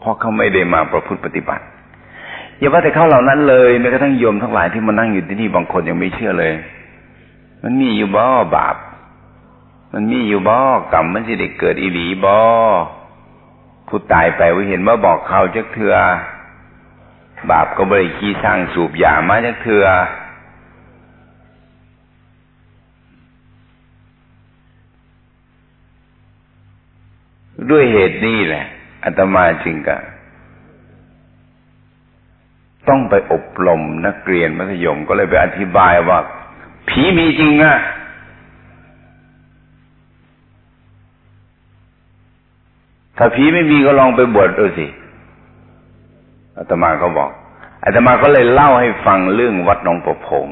เพราะเขาไม่ได้มาประพฤติปฏิบัติอย่าว่าแต่เขาเหล่านั้นเลยแม้กระทั่งโยมทั้งหลายที่มานั่งอยู่ที่นี่บางคนยังไม่เชื่อเลย มันมีอยู่บ่บาป มันมีอยู่บ่กรรมมันจะได้เกิดอีหลีบ่ผู้ตายไปว่าเห็นว่าบอกเขาจักเถือบาปก็บริขี้สร้างสูบยามาจักเถือ ด้วยเหตุนี้แหละอาตมาจึงกะต้องไปอบรมนักเรียนมัธยมก็เลยไปอธิบายว่า ผีมีจริงอะถ้าผีไม่มีก็ลองไปบวชดูสิอาตมาก็บอกอาตมาก็เลยเล่าให้ฟังเรื่องวัดหนองประพง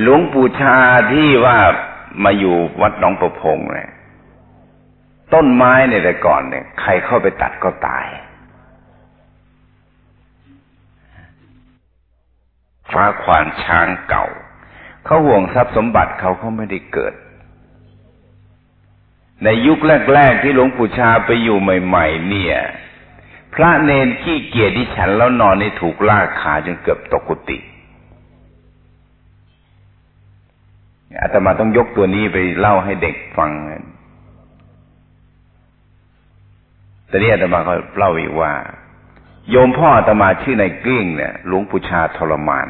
หลวงปู่ชาที่ว่ามาอยู่วัดหนองประพงเนี่ย ต้นไม้ในแต่ก่อนเนี่ยใครเข้าไปตัดก็ตายฟ้าควานช้างเก่า เขาห่วงทรัพย์สมบัติเขาเขาไม่ได้เกิด ในยุคแรกๆที่หลวงปู่ชาไปอยู่ใหม่ ๆ เนี่ย พระเนนขี้เกียจที่ฉันแล้วนอนในถูกลากขาจนเกือบตกกุฏิอาตมาต้องยกตัวนี้ไปเล่าให้เด็กฟัง แต่นี้อาตมาก็เล่าอีกว่า โยมพ่ออาตมาชื่อในเกลี้ยงเนี่ยหลวงปู่ชาทรมาน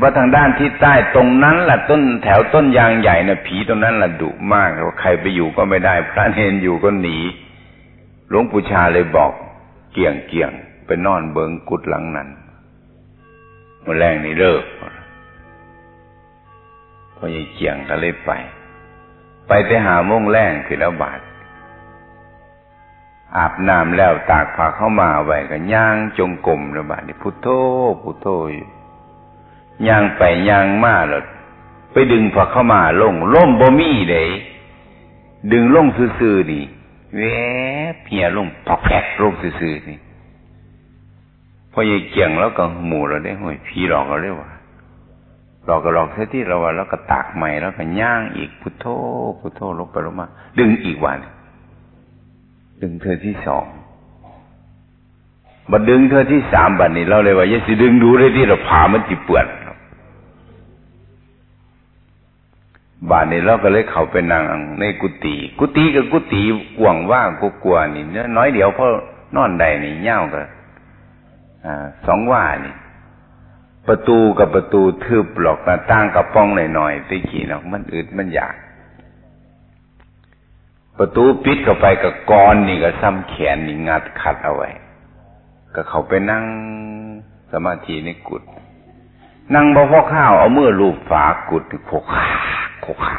ว่าทางด้านที่ใต้ตรงนั้นแหละต้นแถวต้นยางใหญ่นะผีตรงนั้นแหละดุมากว่าใครไปอยู่ก็ไม่ได้ พระเนนอยู่ก็หนีหลวงปู่ชาเลยบอก เกี่ยงเกี่ยงไปนอนเบิงกุดหลังนั้นมาแรงนี่เลิกพอยังเกี่ยงก็เลยไป ไปแต่หาโมงแรงคือแล้วบาทอาบน้ำแล้วตากผ้าเข้ามาไว้ก็ย่างจงกรมแล้วบาทนี่พุทโธพุทโธอยู่ย่างไปย่างมาแล้วไปดึงผ้าเข้ามาลงล่มบ่มีเลยดึงลงซื่อๆนี่แวบเพียลงพอกแพกลงซื่อๆนี่พอยังเกี่ยงแล้วก็หมู่เราได้ห้อยพี่หลอกเราเรียกว่า เราก็ลองเสียที่เราแล้วก็ตากใหม่แล้วก็ย่างอีกพุทโธพุทโธลงไปลงมา ดึงอีกวัน ดึงเธอที่สองมาดึงเธอที่สามบัดนี้เราเลยว่าอย่าสิดึงดูเลยที่เราผ่ามันจิเปื่อนบาดนี้เราก็เลยเข้าไปนั่งในกุฏิกุฏิกับกุฏิกว่างว่างกกลัวนี่น้อยเดียวเพราะนอนใดนี่เง่าก็อ่าสองว่านี่ ประตูกับประตูทึบหลอกหน้าต่างกับป้องหน่อยๆตะกี้เนาะมันอึดมันอยาก ประตูปิดเข้าไปกับกรนี่ก็ซ้ำแขนนี่งัดขัดเอาไว้ ก็เขาไปนั่งสมาธิในกุฏนั่งบ่พอข้าวเอาเมื่อลูบฝากุฏโคกาโคกา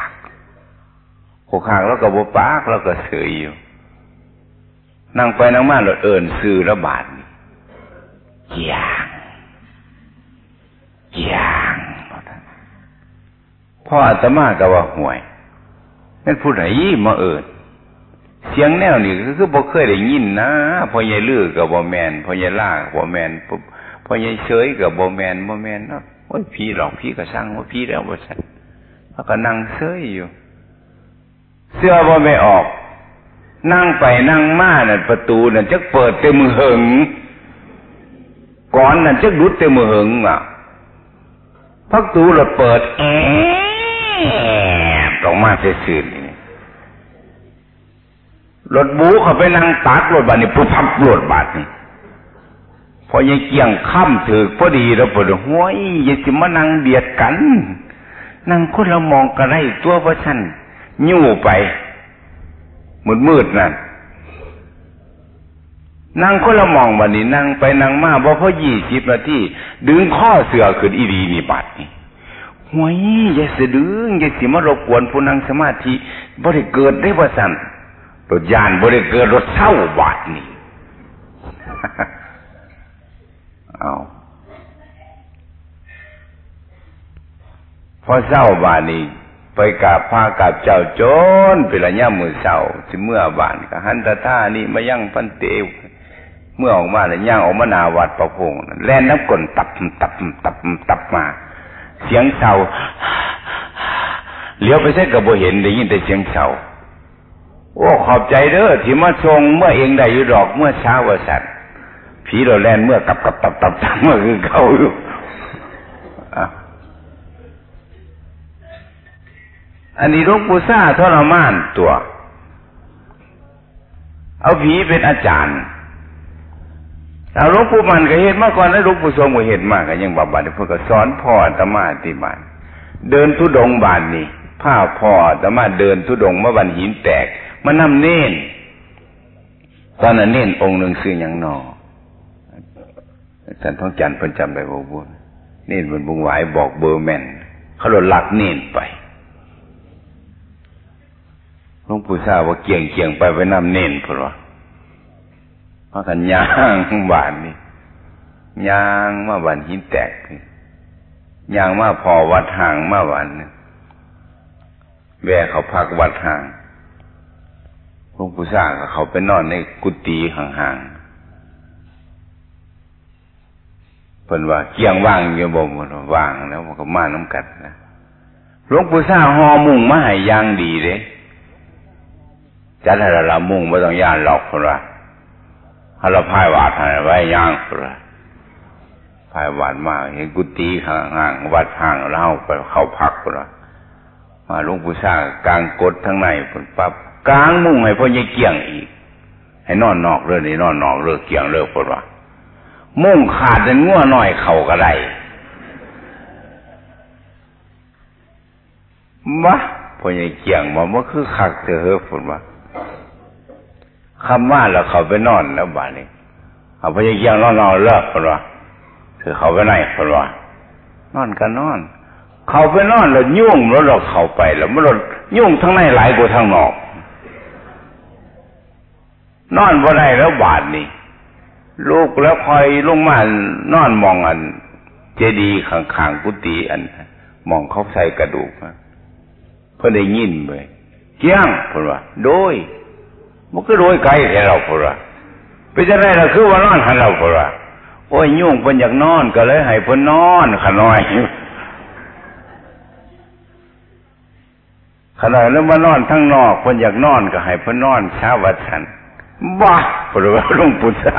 โคกาแล้วก็บ่ปากแล้วก็เสยออยู่นั่งไปนั่งมาแล้วเอิญซื้อระบาดเกียง อย่างพ่ออาตมาก็ว่าห่วยนั่นพูดไหนมาเอิดเสียงแนวนี่ก็คือบ่เคยได้ยินนะพ่อใหญ่ลือกับบ่แมนพ่อใหญ่ล่าบ่แมนพ่อใหญ่เฉยกับบ่แมนบ่แมนเนาะโอ้ยพี่หลอกพี่ก็สั่งว่าพี่แล้วบ่สั่นแล้วก็นั่งเฉยอยู่ เสื้อบ่ไม่ออก นั่งไปนั่งมาน่ะประตูน่ะจักเปิดเต็มหึงก่อนน่ะจักดุดเต็มหึงอะ พักตูเราเปิดแอบออกมาเสื่นี่รถบูเขาไปนั่งตากรถบัสนี่ปุ๊บพับรถบัสนี่พอยังเกี่ยงค่ำถือพอดีเราเปิดห้วยยังจะมานั่งเบียดกัน นั่งคนเรามองกันได้ตัวพระชันยู่ไปมืดมืดนั่น นั่งคนละมองวันนี้นั่งไปนั่งมาบ่พอยี่สิบนาทีดึงข้อเสือขึ้นอีดีนี่บัดนี่หวยอย่าสะดึงอย่าสิมารบกวนผู้นั่งสมาธิบ่ได้เกิดได้ว่าสั่นรถยานบ่ได้เกิดรถเศร้าบาดนี่เอาพอเศร้าบาดนี้ไปกราบพากับเจ้าโจนเป็นระยะมือเศร้าสิเมื่อบานกหันตะท่านี่มายั่งพันเตว มื่อออกมาแล้วย่างออกมานาวัดประพงแล่นน้ำกลนตับตับตับตับมา เสียงเศร้าเลี้ยวไปเส้นกับโบเห็นได้ยินแต่เสียงเฉาโอ้ขอบใจเด้อที่มาทรงเมื่อเองได้อยู่ดอกเมื่อเช้าวสัตว์ผีเราแล่นเมื่อกับกับตับตับตับเมื่อคือเขาอยู่อันนี้หลวงปู่ซ่าทรมานตัว เอาผีเป็นอาจารย์ เอาหลวงปู่มันก็เห็นมาก่อนแล้วหลวงปู่ทรงก็เห็นมากก็ยังบำบัดเพื่อก็สอนพ่อตมาที่บ้านเดินทุดงบานนี่ผ้าพ่อตมาเดินทุดงเมื่อวันหินแตกมานำเน้นตอนนั้นเน้นองค์หนึ่งซื้ออย่างนอท่านท้องจันทร์เพิ่นจำได้บ่บุญเน้นบนบุงหวายบอกเบอร์แมนเขาโดนลักเน้นไปหลวงปู่ทราบว่าเกี่ยงเกี่ยงไปไปนำเน้นเพราะว่า พากันย่างบานนี่ย่างมาบานหินแตกย่างมาพอวัดห่างมาวันแวะเขาพักวัดห่างหลวงปู่สร้างเขาไปนอนในกุฏิห่างๆเพิ่นว่าเกี่ยงว่างอยู่บ่หมดว่างแล้วมันก็มาน้ำกัดนะหลวงปู่สร้างหอมุ่งมาให้ย่างดีเด้จัดให้เรามุ่งไม่ต้องย่านหลอกคนว่า ถ้าเราพายวาดไว้ย่างคนละพายวาดมากเห็นกุฏิห่างๆวัดห่างเล่าไปเข้าพักคนละมาหลวงปู่สร้างกลางกดทั้งในผลปั๊บกลางมุ่งให้พ่อใหญ่เกี่ยงอีก ให้นอนนอกเรื่องนี้นอนนอกเรื่องเกี่ยงเรื่องคนว่ามุ่งขาดจนง่วหน่อยเข่าก็ได้มะพ่อใหญ่เกี่ยงมาเมื่อคือขักเธอเฮ้ฝนว่า คำว่าเราเขาไปนอนแล้วบ้านนี้เอาพยายามนอนนอนเลิกคนว่าคือเขาไปไหนคนว่านอนกันอน เขาไปนอนแล้วยุ่งแล้วเราเข้าไปแล้วมันยุ่งทั้งในหลายกว่าทั้งนอก นอนบ่ได้แล้วบาดนี่ลูกแล้วคอยลงมานอนมองอัน เจดีข้างๆกุฏิอันมองเขาใส่กระดูกเพื่อได้ยินไปเกี้ยงพูดว่า โดย มันก็โดยไกลแค่เราพูดว่าไปจะได้เราคือว่านอนหันเราพูดว่าโอ้ยยุ่งเพิ่นอยากนอนก็เลยให้เพิ่นนอนขน้อยขนาดแล้วมานอนทั้งนอกเพิ่นอยากนอนก็ให้เพิ่นนอนเช้าวัดฉันบ้าหรือว่าลุงปุษา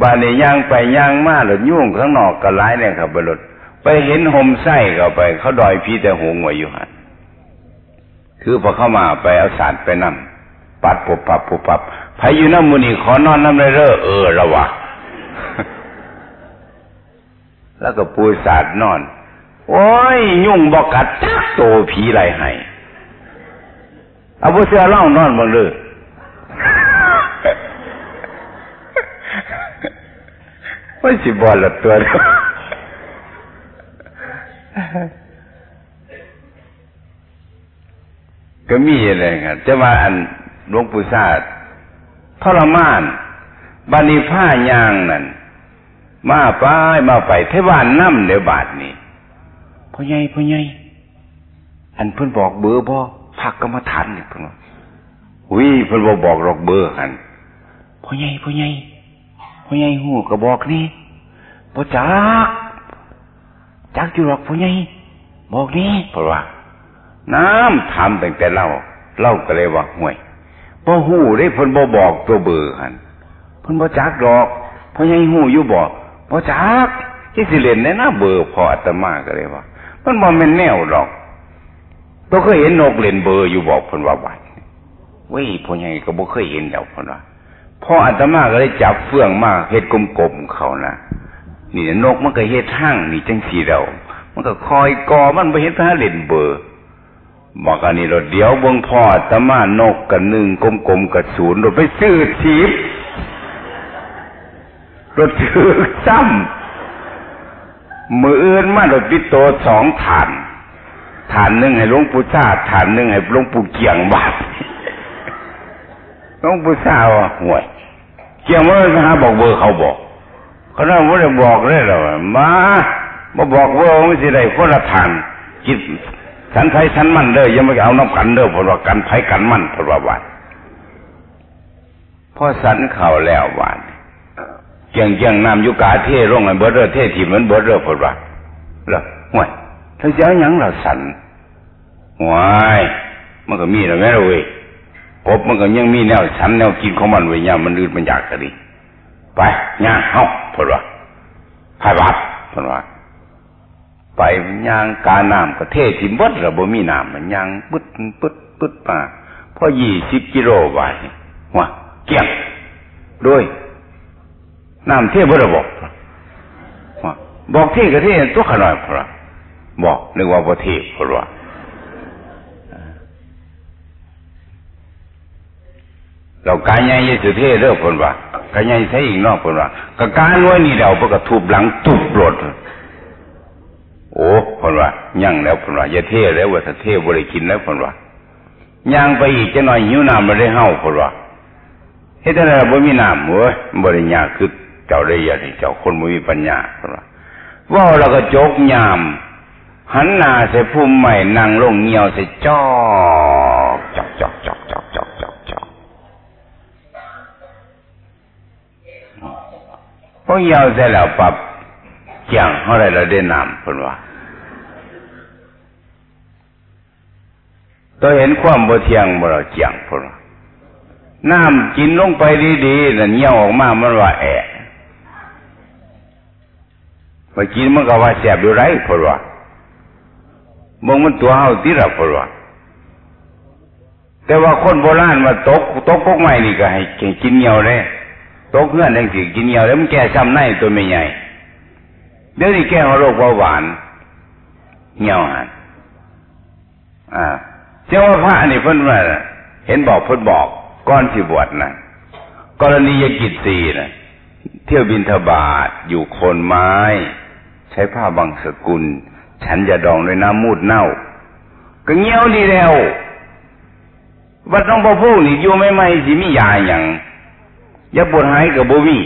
บ้านนี้ย่างไปย่างมาหรือยุ่งข้างนอกก็ร้ายเนี่ยครับบรถไปเห็นห่มไส้เข้าไป เขาดอยพี่แต่หงไว้อยู่หัน คือพอเข้ามาไปเอาสารไปนั่งปัดปุบปับปุบปับพายู่น้ำมูนี่ขอนอนน้ำเลยเร่อเออระวะแล้วก็ปูศาสาดนอน โอ้ย ยุ่งบอกกัดจักโตผีไรให้เอาผู้เสือล่องนอนบังเลยว่าสิบอลละตัว ก็มีอะไรครับจะว่าอันหลวงปู่ซาดทรมานบานีผ้ายางนั่นมาไปมาไปเทวานน้ำเดี๋ยวบาทนี้พ่อใหญ่พ่อใหญ่อันเพิ่นบอกเบอร์บ่พักกรรมฐานนี่เพิ่นว่าวิเพิ่นบ่บอกหรอกเบอร์หันพ่อใหญ่พ่อใหญ่พ่อใหญ่หูก็บอกนี่บ่จักจักอยู่หรอกพ่อใหญ่บอกนี่เพราะว่า น้ำทำตั้งแต่เล่าเล่าก็เลยว่าห่วยพอหูได้เพิ่นบ่บอกตัวเบอร์หันเพิ่นบ่จักดอกพ่อใหญ่หูอยู่บอกบ่จักที่สิเล่นในหน้าเบอร์พออาตมาก็เลยว่ามันบ่แม่นแนวดอกตัวเคยเห็นนกเล่นเบอร์อยู่บอกเพิ่นว่าบัดเว้ยพ่อใหญ่ก็บ่เคยเห็นแล้วเพิ่นว่าพ่ออาตมาก็เลยจับเฟื่องมาเฮ็ดกลมๆเขานะนี่นกมันก็เฮ็ดทางนี่จังสีเรา มันก็คอยกอมันไปเห็นพระเล่นเบอร์ บอกอันนี้เราเดี๋ยวบงพ่อตะมานกกับหนึ่งกลมๆกับศูนย์เราไปซื้อทีบรถถือซ้ำมืออื่นมาเราปิโตสองฐาน ฐานหนึ่งให้หลวงปู่ชาฐานหนึ่งให้หลวงปู่เกียงบาทหลวงปู่ชาว่าห่วยเกียงว่าหาบอกเบอร์เขาบอกเขาน่าว่าจะบอกเลยหรอมามาบอกว่าไม่สิได้คนละฐานจิต ฉันไผฉันมั่นเด้อยังไม่เอาน้ำกันเด้อเพราะว่ากันไผกันมั่นเพราะว่าวันพอสันเข่าแล้ววันเกียงเกียงน้ำยุกาเท่ร่องอันเบอร์เรอเท่ที่มันเบอร์เรอเพราะว่าเหรอห่วยถ้าจะยังละสันวยมันก็มีแล้วแม่เว้ยกบมันก็ยังมีแนวสันแนวกินของมันไว้ยามมันลืดมันอยากก็ดีไปย่างเฮาพดว่าพายบัดพดว่า ไปย่างกาน้ำก็เทสิบดระบ่มีน้ำมันย่างปึ๊ดปึ๊ดปึ๊ดมาพอยี่สิบกิโลไปว่าเกี่ยงด้วยน้ำเทพระบอกว่าบอกเทก็เทตัวขนาดพระบอกนึกว่าบ่เทพระเราการใหญ่ยสุเทเด้อคนว่าการใหญ่ใช้อีกนอกคนว่าก็การน้อยนี่เราปกทุบหลังตุบปลด โอ้คนว่ายั่งแล้วคนว่าอย่าเทแล้วว่าถ้าเทบ่ได้กินแล้วคนว่าย่างไปอีกจะหน่อยหิวน้ำบ่ได้เฮาคนว่าเฮ็ดจังได๋บ่มีน้ำเว้ยบ่ได้ยาคือเจ้าได้ยาที่เจ้าคนบ่มีปัญญาคนว่าว่าแล้วก็จกยามหันหน้าใส่พุ่มใหม่นั่งลงเหี่ยวใส่จอกจอกจอกจอกจอกจอกจอกจอกพอเหี่ยวเสร็จแล้วปับเจียงเฮาได้แล้วได้น้ำเพิ่นว่า ตัวเห็นความบ่เที่ยงบ่เราเจียงเพิ่นว่าน้ำกินลงไปดีๆนั่นเหี่ยวออกมามันว่าแอะมากินมันก็ว่าแสบอยู่ไรเพิ่นว่ามึงมันตัวเฮาติละเพิ่นว่าแต่ว่าคนโบราณมาตกตกกกไม้นี่ก็ให้กินเหี่ยวเลยตกเงื่อนจังสิกินเหี่ยวแล้วมันแก้ซ้ำในตัวไม่ใหญ่เดี๋ยวนี้แก้โรคเบาหวานเหี่ยวหันอ่า เจ้าว่าพระนี่เพิ่นว่าเห็นบอกเพิ่นบอกก้อนที่บวชนะกรณียกิจสีนะเที่ยวบินทบาทอยู่โคนไม้ ใช้ผ้าบางสกุล ฉันจะดองด้วยน้ำมูดเน่า ก็เงี้ยวดีแล้ววัดน้องพอพูนี่อยู่ไม่ไม่สิมียาอย่างยาปวดหายกับโบมี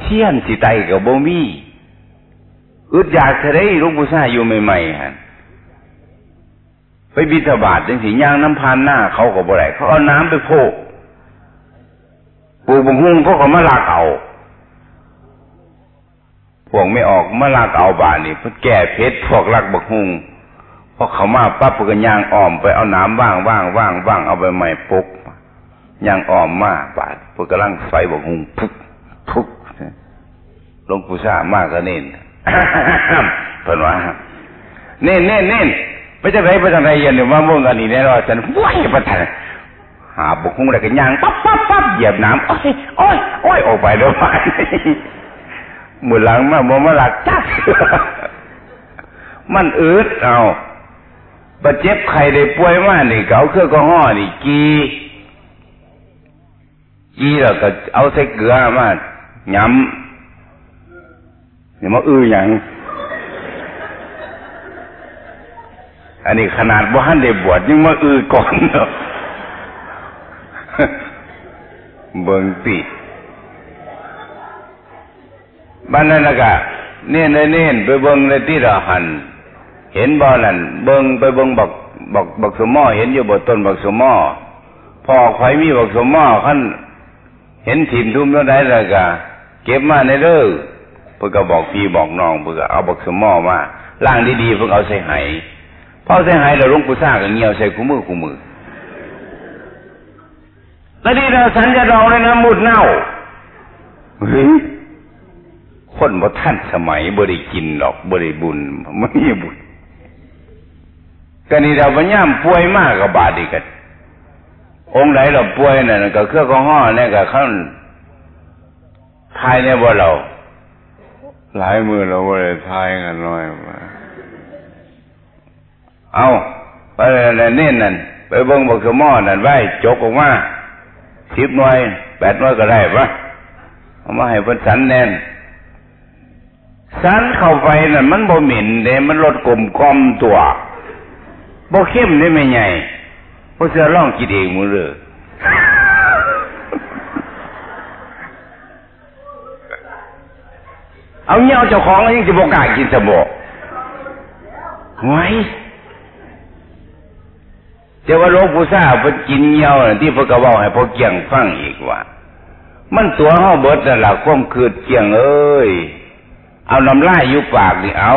เที่ยนสิไตกับโบมีอึดอยากจะได้ลูกผู้ชายอยู่ใหม่ๆฮะ ไปบิณฑบาตจังสีย่างน้ำพานหน้าเขาก็บ่ได้เขาเอาน้ำไปโพกปูบงหุ่งเขาก็มาลากเอาพวกไม่ออกมาลากเอาบานี่เพื่อแก้เพชรพวกลักบักหุ่งพอเขามาปั๊บเพื่อย่างอ้อมไปเอาน้ำว่างว่างว่างว่างเอาไปใหม่ปุกย่างอ้อมมาบาดเพื่อกำลังใส่บักหุ่งพุกพุกลงผู้ชามากก็เน้นเพิ่นว่าเน้นเน้นเน้น ไปจะไรไปทางไหนยันเนี่ยว่ามุ่งกันนี่แน่นอนฉันว้ายประทานหาบุกคงได้กันย่างปั๊บปั๊บปั๊บเหยียบน้ำโอ้ยโอ้ยโอ้ยออกไปแล้วไปมือหลังมาบ่มาหลักจักมันอืดเอาบาดเจ็บไข้ได้ป่วยมานี่เกาเครื่องก็ห่อนี่กีกีแล้วก็เอาใส่เกลือมาย้ำนี่มาอื้ออย่าง อันนี้ขนาดว่านได้บวชยังมาอือก่อนเนาะเบิ่งติบ้านนั้นละกะเน้นเน้นไปเบิ่งเลยที่เราหัน เห็นบ่นั่นเบิ่งไปเบิ่งบักบักบักสมอเห็นอยู่บนต้นบักสมอพ่อใครมีบักสมอขั้นเห็นถิ่มทุ่มแล้วได้ละกะเก็บมาในเด้อเพื่อก็บอกพี่บอกน้องเพื่อเอาบักสมอมาล่างดีๆเพื่อเอาใส่ไห พอเสียหายเราลงกุซ่ากับเงียวใส่คู่มือคู่มือแล้วนี่เราสันจะรอเลยนะมุดเน่าเฮ้ยคนบ่ท่านสมัยบ่ได้กินหรอกบ่ได้บุญไม่มีบุญก็นี่เราบัญญัติป่วยมากกับบาดีกันองค์ไหนเราป่วยนั่นก็เครื่องกองห่อเนี่ยก็ขั้นทายเนี่ยว่าเรา หลายมือเราบ่ได้ทายกันน้อยมา เอาไปเน้นนั่นไปเบิ้งบอกสมอนั่นไว้จกออกมาสิบหน่วยแปดหน่วยก็ได้ปะเอามาให้เพิ่นสันแน่นสันเข้าไปนั่นมันบ่หมิ่นเด้มันลดกลมกลมตัวบ่เข้มได้ไม่ใหญ่เพราะเสือร่องกินเองมือเลยเอาเงี้ยเจ้าของยังจะบอกกากินสมบูรณ์ไว้ แต่ว่าหลวงปู่ซ่าเพิ่นกินเหี่ยวที่พระกระบอกให้พอเกี่ยงฟังอีกว่า มันตัวเฮาเบิดนั่นล่ะความคืดเกี่ยงเอ้ยเอาน้ำลายอยู่ปากนี่เอา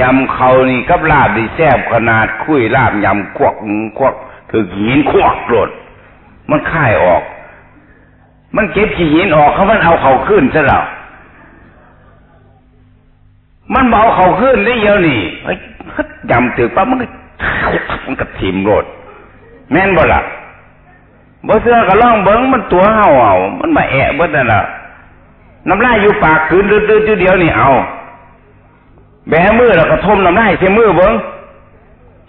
ยำเขานี่กับลาบดีแซ่บขนาดคุยลาบยำควักควักถือหินควักโลดมันค่ายออก มันเก็บขี้หินออกเขามันเอาเขาขึ้นซะแล้วมันเบาเขาขึ้นได้เยอะนี่ไอ้ยำถือปั๊บมันก็ มันก็ถิ่มโลดแม่นบ่ละบ่เสื้อก็ล่องเบิ้งมันตัวเห่าเอามันมาแอะเบิดนั่นล่ะน้ำลายอยู่ปากคืนดื้อๆเดียวนี่เอาแบมือแล้วก็ทมน้ำลายเสียมือเบิ้ง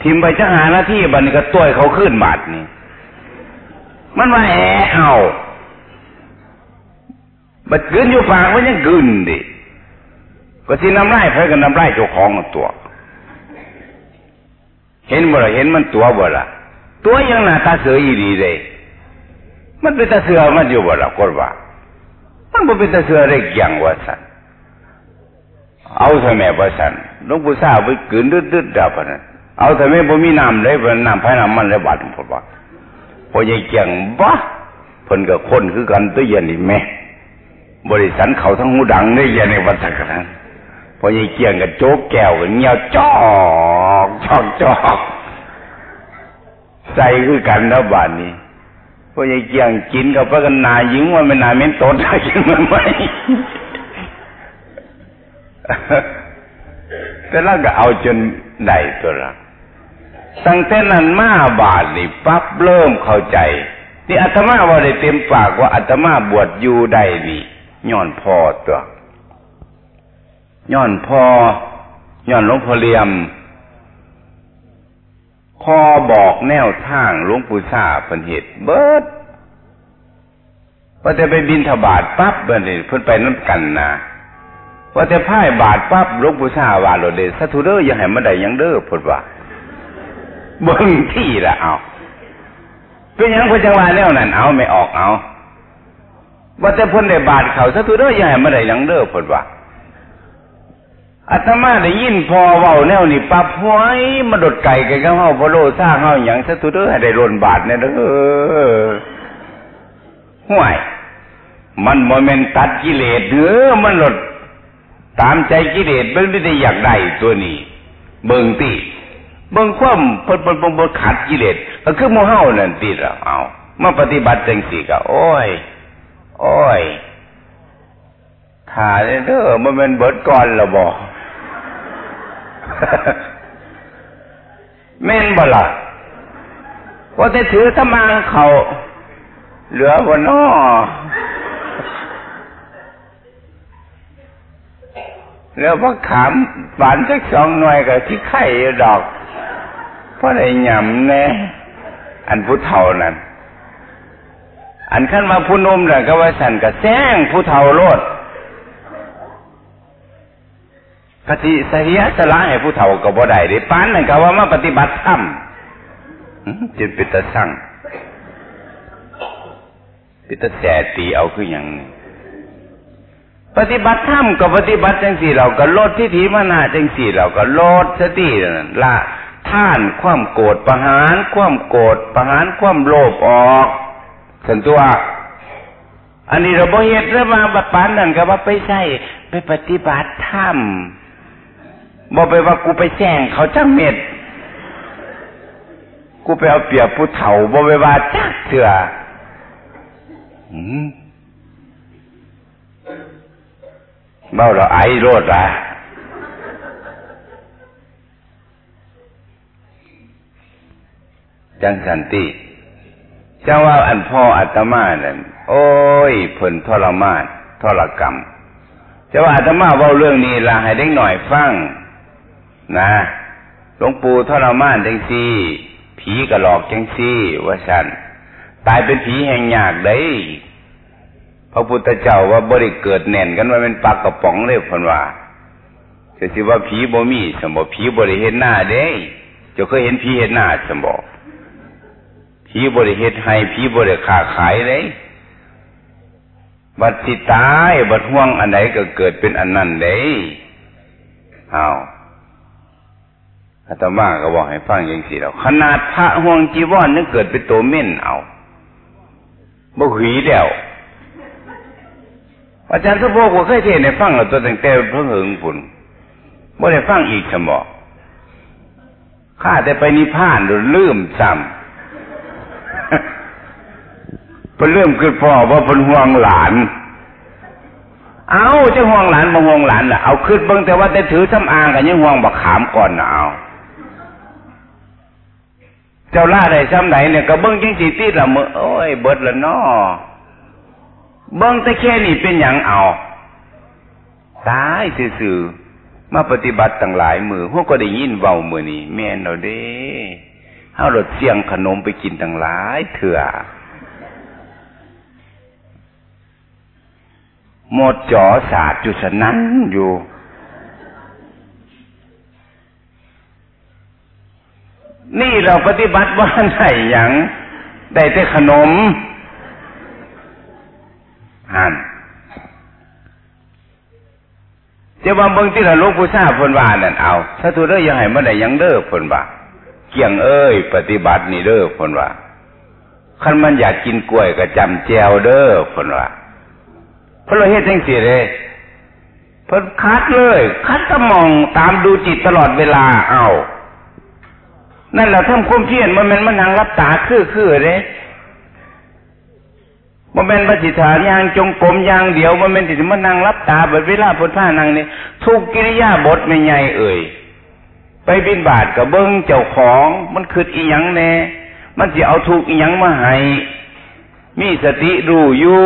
ทิมไปจะหาหน้าที่บัดนี้ก็ต้วยเขาขึ้นบาดนี่มันมาแอะเอาบัดกืนอยู่ปากมันยังกึนดิก็สิน้ำลายเพื่อกันน้ำลายเจ้าของตัว เห็นบ่ล่ะเห็นมันตัวบ่ล่ะตัวยังหน้าตาเสืออีดีเลยมันเป็นตาเสือมันอยู่บ่ล่ะคนว่ามันบ่เป็นตาเสือได้ยังว่าสันเอาทำไมว่าสันลวงปู่ทราไปกืนดึดๆดับนะเอาทำไมบ่มีน้ำเลยบ่น้ำภายน้ำมันเลยบาดผมว่าพอใหญ่เกียงบ่เพิ่นก็คนคือกันตัวเย็นนี่แม่บริสันเขาทั้งหูดังได้ยันในวัดสักนั้น พอใหญ่เกียงกับโจ๊กแก้วเงี้ยวจอกจอกจอกใส่คือกันแล้วบาดนี้พอยายเกียงกินกับพระกันนายิงว่าไม่นาเม้นโตได้กินมันไหมแต่ละก็เอาจนได้ตัวละตั้งแต่นั้นมาบาทนี่ปั๊บเริ่มเข้าใจนี่อาตมาว่าได้เต็มปากว่าอาตมาบวชอยู่ได้นี่ย้อนพอตัว ย้อนพ่อย้อนหลวงพ่อเลียมพอบอกแนวทางหลวงปู่ชาเพิ่นเหตุเบิดว่าจะไปบินถบาทปั๊บเบิ่นเพิ่นไปนั่นกันนะว่าจะพ่ายบาทปั๊บหลวงปู่ชาว่าโลเดสัตุเด้อย่าให้มันได้ยังเด้อพุ่นว่าเบิ่งที่ละเอาเป็นยังเพิ่นจังหว่าแนวนั้นเอาไม่ออกเอาว่าแต่เพิ่นได้บาทเขาสัตุเด้อย่าให้มันได้ยังเด้อพุ่นว่า อาตมาได้ยินพอเว้าแนวนี่ปั๊บห้วยมาดดไก่กันก็เฮาพะโลซ่าเฮาหยังซะตุเด้อให้ได้ร่นบาทเนี่ยเด้อห้วยมันบ่แม่นตัดกิเลสเด้อมันลดตามใจกิเลสเบิ่งได้อยากได้ตัวนี้เบิ่งติเบิ่งความเพิ่นเพิ่นบ่ขัดกิเลสก็คือหมู่เฮานั่นติล่ะเอามาปฏิบัติจังซี่ก็โอ้ยโอ้ยถ่าเด้อมันเป็นเบิดก่อนละบ่ แม่นบ่ล่ะว่าจะถือสมางเขาเหลือบ่นอแล้วพอขามหวานสักสองหน่วยกับที่ไข่ดอกเพราะได้หยำแน่อันผู้เฒ่านั่นอันขั้นมาผู้นุ่มน่ะก็ว่าสั่นกับแซงผู้เฒ่าโลด กติสเฮียสละให้ผู้เฒ่าก็บ่ได้ดิปานนั่นก็ว่ามาปฏิบัติธรรมจิตปิตสั่งปิตแสตีเอาคืออย่างปฏิบัติธรรมก็ปฏิบัติจังสี่เราก็ลดที่ถีมานาจังสี่เราก็ลดสติละท่านความโกรธประหารความโกรธประหารความโลภออกสันตัวอันนี้เราบ่เฮ็ดแล้วมาบัดปานนั่นก็ว่าไปใช่ไปปฏิบัติธรรม บอกไปว่ากูไปแจ้งเขาจังเม็ดกูไปเอาเปียบผู้เฒ่าบอกไปว่าจักเถื่อเบ้าเราไอโรดอะจังสันติเจ้าว่าอันพ่ออัตมาเนี่ยโอ้ยผลทรมานทรกรรมเจ้าว่าอัตมาเว้าเรื่องนี้ละให้เด็กหน่อยฟัง นะหลวงปู่ทรมานจังซี่ ผีกระหลอกจังซี่ ว่าฉันตายเป็นผีแห่งยากได้พระพุทธเจ้าว่าบริเกิดแน่นกันว่าเป็นปากกระป๋องเลยพนว่าจะสิว่าผีบ่มีสมบผีบริเห็นหน้าเด้จะเคยเห็นผีเห็นหน้าสมบผีบริเห็นให้ผีบริขาขายเลยบัดสิตายบัดห่วงอันไหนก็เกิดเป็นอันนั้นเด้เอา อาตมาก็บอกให้ฟังอย่างสิเราขนาดพระห่วงจีวรนึกเกิดเป็นตัวเม่นเอาบ่หีเดียวอาจารย์สุโภคเคยเทศในฟังเราตัวแต่งแต่เพิ่งหึงฝุ่นบ่ได้ฟังอีกสมอข้าแต่ไปนิพพานหรือลืมซ้ำเพิ่นเริ่มคือพ่อว่าเพิ่นห่วงหลาน เอาจะห่วงหลานบ่ห่วงหลานล่ะเอาขึ้นเบิ่งแต่ว่าได้ถือสำอางกันยังห่วงบักขามก่อนนะเอา เจ้าล่าได้ซ้ำไหนเนี่ยก็เบิ่งจังสิติละมือโอ้ยเบิดละน้อเบิ่งแต่แค่นี้เป็นหยังเอาตายซื่อๆมาปฏิบัติตั้งหลายมือพวกก็ได้ยินเว้ามือนี้แม่นเอาเด้เฮารถเสียงขนมไปกินตั้งหลายเถื่อหมดจอศาสตร์จุสนั้นอยู่ นี่เราปฏิบัติว่าไหนอย่างได้แต่ขนมหันจะว่าเบิ่งที่เราลูกผู้ทราบพนว่านั่นเอาถ้าตัวเด้อยังให้มันได้ยังเด้อพนว่าเกี่ยงเอ้ย ปฏิบัตินี่เด้อพนว่าคันมันอยากกินกล้วยก็จำแจวเด้อพนว่าเพราะเราเฮ็ดจังซี่เลยเพิ่นคัดเลย คัดสมองตามดูจิตตลอดเวลาเอา นั่นแหละทำความเพียรมันเป็นมันนั่งรับตาคือคือเด้มันเป็นปฏิฐานอย่างจงกรมอย่างเดียวมันเป็นที่มันนั่งรับตาบบเวลาพุทธานั่งนี่ทุกกิริยาบทไม่ใหญ่เอ่ยไปบินบาทกับเบิ้งเจ้าของมันคืออีหยังแน่มันจะเอาทุกอีหยังมาให้มีสติรู้อยู่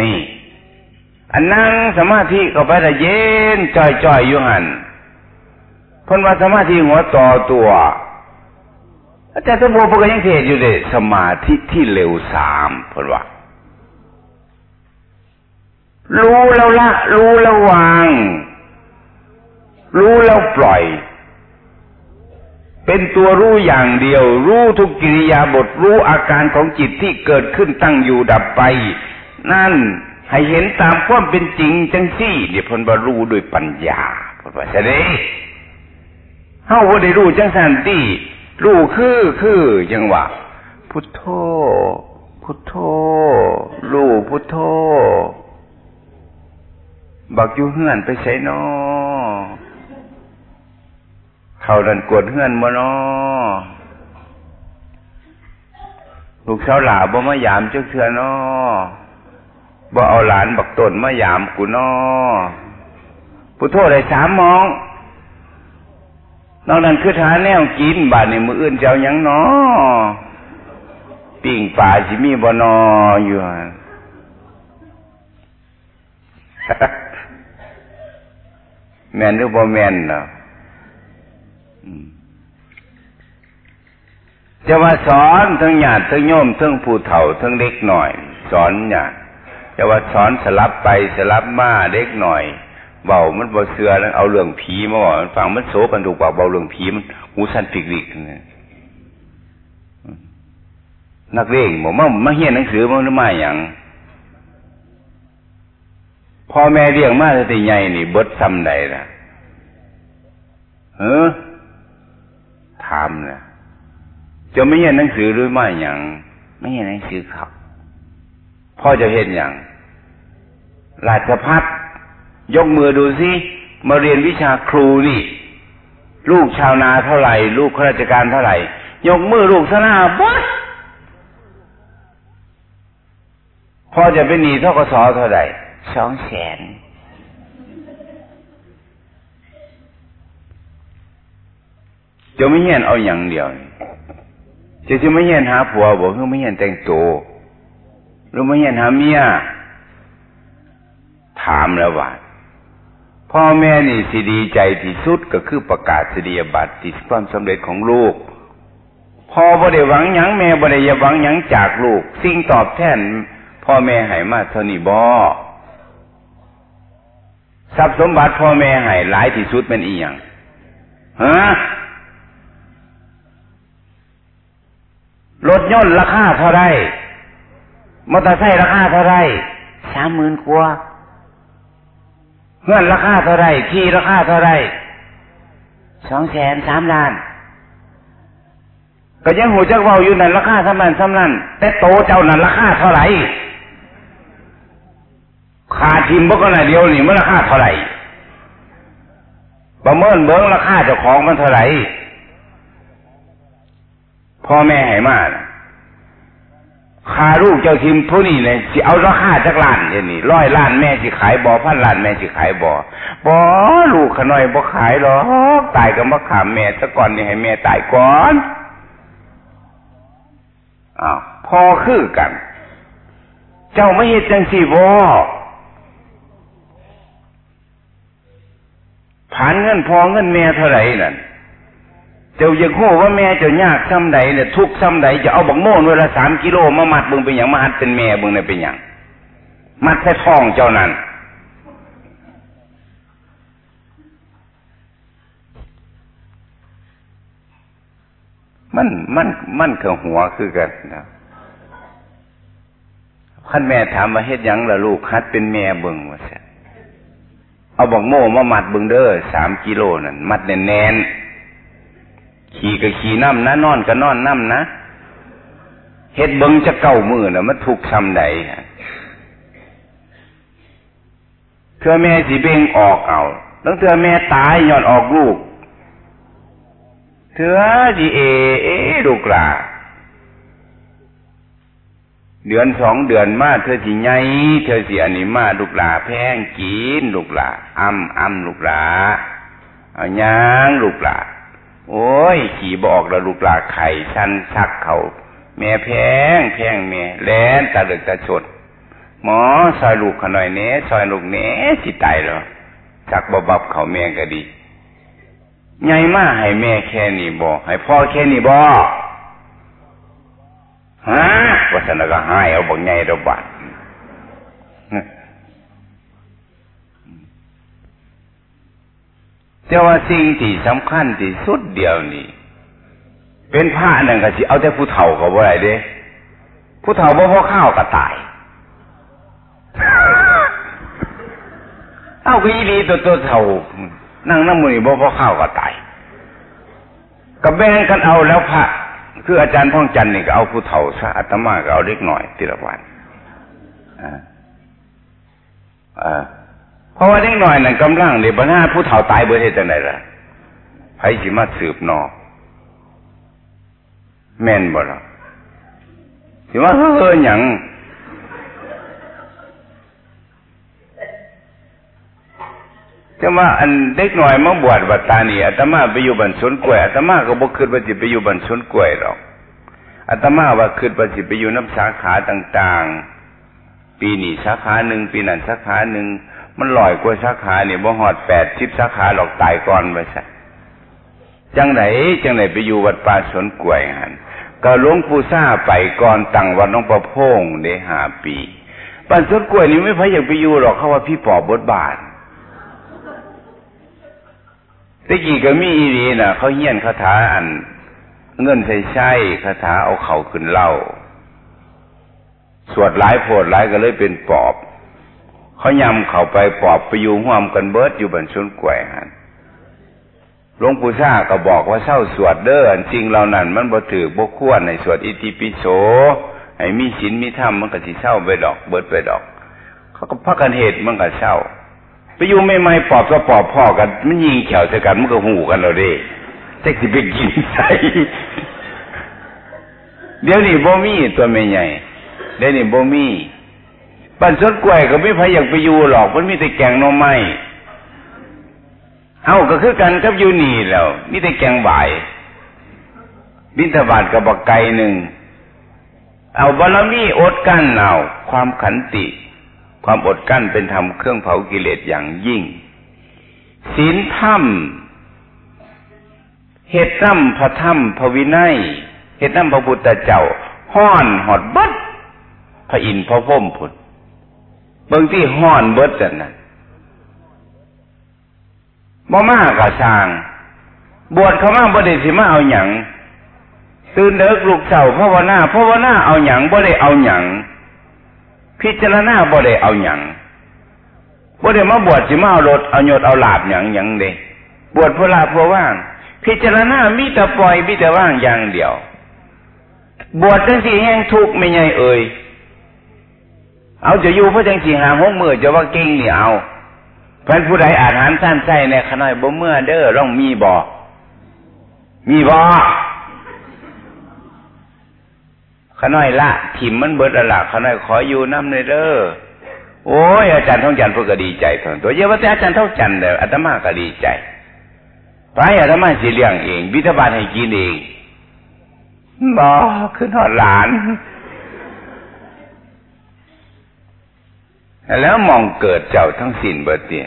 นี่ อันนั่งสมาธิก็ไปแต่เย็นจ่อยๆอยู่หัน พนว่าสมาธิหัวต่อตัวอาจารย์สมบูรณ์พวกยังเทศอยู่เลยสมาธิที่เร็วสามพนว่ารู้แล้วละ รู้แล้ววาง รู้แล้วปล่อย เป็นตัวรู้อย่างเดียว รู้ทุกกิริยาบทรู้อาการของจิตที่เกิดขึ้นตั้งอยู่ดับไป นั่นให้เห็นตามความเป็นจริงจังซี่เดี๋ยวพนบรรู้ด้วยปัญญาพนว่าจะได้ เฮาบ่ได้รู้จังสันติรู้คือคือจังว่าพุทโธพุทโธรู้พุทโธบักอยู่เฮือนไปใส่นอเขาดันกวดเฮือนบ่นอลูกสาวหลาบ่มายามจักเทื่อนอบ่เอาหลานบักตนมายามกูนอพุทโธได้สามมอง นอกนั้นคือทาแนวกินบาดนี่มืออื่นเจ้ายังนอปิ่งป่าสิมีบ่นออยู่แม่นหรือบ่แม่นเนาะจะมาสอนทั้งญาติทั้งโยมทั้งผู้เฒ่าทั้งเด็กหน่อย สอนญาติจะว่าสอนสลับไปสลับมาเด็กหน่อย เบามันบ่เสือแล้วเอาเรื่องผีมาบอกมันฟังมันโสกันถูกกว่าเบาเรื่องผีมันหูสั้นปิกลิกนักเร่งบอกมามาเฮียนหนังสือมันหรือไม่อย่างพ่อแม่เรียงมาแต่ใหญ่นี่บดซ้ำใดล่ะเออถามนะจะไม่เห็นหนังสือหรือไม่อย่างไม่เห็นหนังสือครับพ่อจะเห็นอย่างราชพัฒน ยกมือดูสิมาเรียนวิชาครูนี่ ลูกชาวนาเท่าไหร่ ลูกข้าราชการเท่าไหร่ ยกมือลูกสนาบดพ่อจะเป็นหนีเท่ากสเท่าไหร่สองแสนจะไม่เห็นเอาอย่างเดียวจะจะไม่เห็นหาผัวบอกคือไม่เห็นแต่งตัวหรือไม่เห็นหาเมียถามแล้วว่า พ่อแม่นี่สิดีใจที่สุดก็คือประกาศเสดียบัตรที่ความสำเร็จของลูกพ่อบ่ได้หวังหยังแม่บ่ได้หวังหยังจากลูก สิ่งตอบแทนพ่อแม่ให้มาเท่านี้บ่ทรัพย์สมบัติพ่อแม่ให้หลายที่สุดเป็นอีหยังฮะรถยนต์ราคาเท่าไรมอเตอร์ไซค์ราคาเท่าไรสามหมื่นกว่า เงินราคาเท่าไรที่ราคาเท่าไรสองแสนสามล้าน ก็ยังหูจักว่าอยู่นั่นราคาสำนันสำนันแต่โตเจ้านั่นราคาเท่าไรขาทิมบก็น่ะเดียวนี่มันราคาเท่าไรประเมินเบิ้งราคาเจ้าของมันเท่าไหร่พ่อแม่ให้มานะ คาลูกเจ้าทิมผู้นี้เนี่ยสิเอาราคาจากล้านอย่างนี้ร้อยล้านแม่สิขายบ่อพันล้านแม่สิขายบ่อบ่ลูกขน่อยบ่ขายหรอกตายก็มาขามแม่ซะก่อนนี่ให้แม่ตายก่อนอ้าวพอคือกัน เจ้าไม่เห็นจังสี่บ่ผ่านเงินพอเงินแม่เท่าไหร่นั่น เจ้าอยากโู้ว่าแม่เจ้ายากซ้ำใดเนี่ยทุกซ้ำใดจะเอาบักโม่นเวลาสามกิโลมามัดบึงเป็นอย่างมาหัดเป็นแม่บึงเนี่ยเป็นอย่างมัดแค่ท้องเจ้านั้นมันมันมันเขือหัวคือกันนะขันแม่ถามมาเฮ็ดยังล่ะลูกฮัดเป็นแม่เบึงว่าเสียเอาบักโม่มามัดเบึงเด้อสามกิโลนั่นมัดแน่นแน่น ขี่ก็ขี่น้ำนะนอนก็นอนน้ำนะเฮ็ดเบิงจะเก้ามือนะมันทุกซ้ำใดเธอแม่สีเบ่งออกเอาตั้งเธอแม่ตายย้อนออกลูกเธอจีเอเอลูกลาเดือนสองเดือนมาเธอสิไงเธอสิอันนี้มาลูกหลาแพงกินลูกหลาอ้ำอ้ำลูกหลาเอาย่างลูกหลา โอ้ยขี่บอกแล้วลูกลาไข่ชันชักเขาแม่แพงแพงแม่แลนตาเลึกตาชดหมอซอยลูกขน่อยเน้ซอยลูกเน้สิตายแล้วชักบบับเขาแม่ก็ดีใหญ่มากให้แม่แค่นี้บ่ให้พ่อแค่นี้บ่ฮะว่าสนก็หายเอาบอกใหญ่เราบัด แต่ว่าสิ่งที่สำคัญที่สุดเดียวนี่เป็นผ้าหนึ่งก็สิเอาแต่ผู้เฒ่าเขาบ่ได้เด้ผู้เฒ่าบ่พอข้าวก็ตายเอาก็อีดีตัวตัวเฒ่านั่งน้ำมือบ่พอข้าวก็ตายก็แบ่งกันเอาแล้วพระคืออาจารย์ท่องจันนี่ก็เอาผู้เฒ่าซะอาตมาก็เอาเล็กหน่อยทีละวันอ่าอ่า เพราะว่าเด็กหน่อยนั่นกำลังเดี๋ยวบรรดาผู้เฒ่าตายเบอร์เทจังไดล่ะไผสิมาสืบนอแม่นบ่ล่ะสิว่าเฮ้อหยังจะมาอันเด็กหน่อยมาบวชวัดตานี่อาตมาไปอยู่บนสนกล้วยอาตมาก็บ่คิดว่าสิไปอยู่บนสนกล้วยหรอกอาตมาว่าคิดว่าสิไปอยู่น้ำสาขาต่าง ๆ ปีนี้สาขาหนึ่งปีนั้นสาขาหนึ่ง มันลอยกว่าสาขาเนี่ยบ่หอดแปดทิพสาขาหลอกตายก่อนไปซะจังไหนจังไหนไปอยู่วัดป่าสวนกล้วยหันก็หลวงปู่ซ่าไปก่อนตั้งวัดน้องประพงเด้ห้าปีป่าสวนกล้วยนี่ไม่พยายามไปอยู่หรอกเขาว่าพี่ปอบบทบาทตะกี้ก็มีอีนีน่ะเขาเฮียนคาถาอัน เงินใส่ใช่คาถาเอาเข่าขึ้นเล่าสวดหลายโพดหลายก็เลยเป็นปอบ เขายำเข้าไปปอบไปอยู่ห่วมกันเบิดอยู่บนชุนกล้วยหันหลวงปู่ซ่าก็บอกว่าเศร้าสวดเด้อจริงเรานั่นมันบ่ถือบ่ควรในสวดอิติปิโสให้มีศีลมีธรรมมันก็สิเศร้าไปดอก เบิดไปดอก เขาก็พักกันเหตุมันก็เศร้าไปอยู่ไม่ไม่ปอบก็ปอบพ่อกันมันยิงเขียวใส่กันมันก็หูกันเราเด้เจ๊กสิไปกินใส่เดี๋ยวนี้บ่มีตัวไม่ใหญ่เดี๋ยวนี้บ่มี ปันสดกล้วยก็ไม่พยอยากไปอยู่หรอกมันมีแต่แกงนมไม้เอาก็คือกันกับอยู่นี่แล้วมีแต่แกงบ่ายบินทบาทกับบักไก่หนึ่งเอาบารมีอดกั้นเอาความขันติ ความอดกั้นเป็นธรรมเครื่องเผากิเลสอย่างยิ่งศีลธรรมเหตุธรรมพระธรรมพระวินัยเหตุธรรมพระพุทธเจ้าห้อนหอดบัดพระอินทร์พระพ่มพุทธ บางที่ห้อนเบิดแต่นั้นบ่มากกะสร้าง บวชเขามาบ่ได้สิมาเอาหยังตื่นเด็กลูกเจ้าภาวนาภาวนาเอาหยังบ่ได้เอาหยังพิจารณาบ่ได้เอาหยังบ่ได้มาบวชสิมาเอารถเอายศเอาลาบหยังหยังเด้บวชเพื่อลาเพื่อว่าง พิจารณามีแต่ปล่อยมีแต่ว่างอย่างเดียว บวชจังสิแห่งทุกข์ไม่ใหญ่เอ่ย เอาจะอยู่เพราะจังสีหาห้องมือจะว่าเก่งนี่เอาพเป็นผู้ใดอาหารสั้นใจในขน้อยบ่เมื่อเด้อร่องมีบ่มีบ่ขน้อยละถิ่มมันเบิดละขน้อยขออยู่น้ำในเด้อโอ้ยอาจารย์ท่องจันทร์พวกก็ดีใจทนตัวเยอะว่าแต่อาจารย์ท่องจันทร์เด้ออาตมาก็ดีใจไปอาตมาสิเลี้ยงเองวิทบาลให้กินเองบ่ขึ้นหอดหลาน แล้วมองเกิดเจ้าทั้งสิ้นเบิดเตีย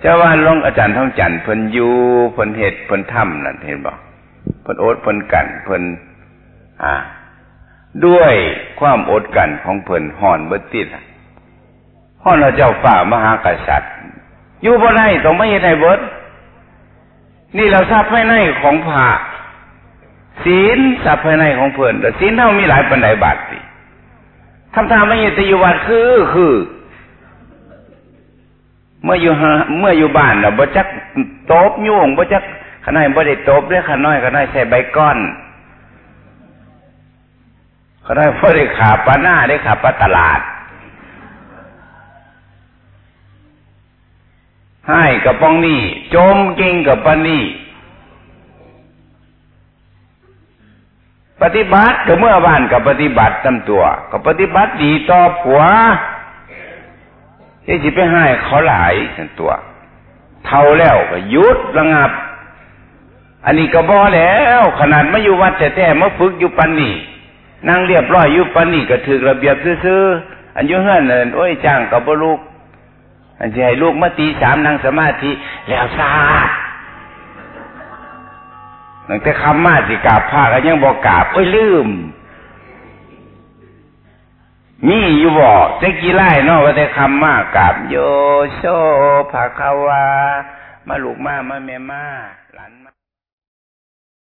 เจ้าว่าลงอาจารย์ท่องจันทร์เพิ่นอยู่เพิ่นเฮ็ดเพิ่นทำนั่นเห็นบ่เพิ่นอดเพิ่นกันเพิ่นอ่า ด้วยความอดกันของเพิ่นห่อนเบิดติดห่อนเราเจ้าฝ่ามหากษัตริย์ อยู่บ่ได้ต้องไม่เฮ็ดให้เบิดนี่เราทราบภายในของพระศีลทราบภายในของเพิ่นแต่ศีลเท่ามีหลายปันไดบาทสิทำทางไม่เฮ็ดแต่อยู่วัดคือคือ เมื่ออยู่เมื่ออยู่บ้านเราบ่จักโตบยุ่งบ่จักขน้อยบ่ได้โตบเด้อขน้อยขน้อยใส่ใบก้อนขน้อยบ่ได้ขาปลาหน้าได้ขาปลาตลาดให้กับป้องนี่โจมก่งกับปานี่ปฏิบัติกับเมื่อบ้านกับปฏิบัติตั้ตัวกับปฏิบัติดีต่อผัว ที่จิไปให้เขาหลายสันตัวเท่าแล้วก็ยุดระงับ อันนี้ก็บอแล้ว ขนาดไม่อยู่วัดแต่แท้มาฝึกอยู่ปันนี่นั่งเรียบร้อยอยู่ปันนี่ก็ถือระเบียบซื่อๆอันยุ่งเฮินเลยโอ้ยจ้างกับบลูกอันที่ให้ลูกมาตีสามนั่งสมาธิแล้วซาหลังแต่คำมาสิกาบผ้าก็ยังบอกกาบโอ้ยลืม นี่อยู่บ่เจ๊กี่ไล่นอกว่าแต่คำมากกับโยโซภาความาลูกมามาเมมา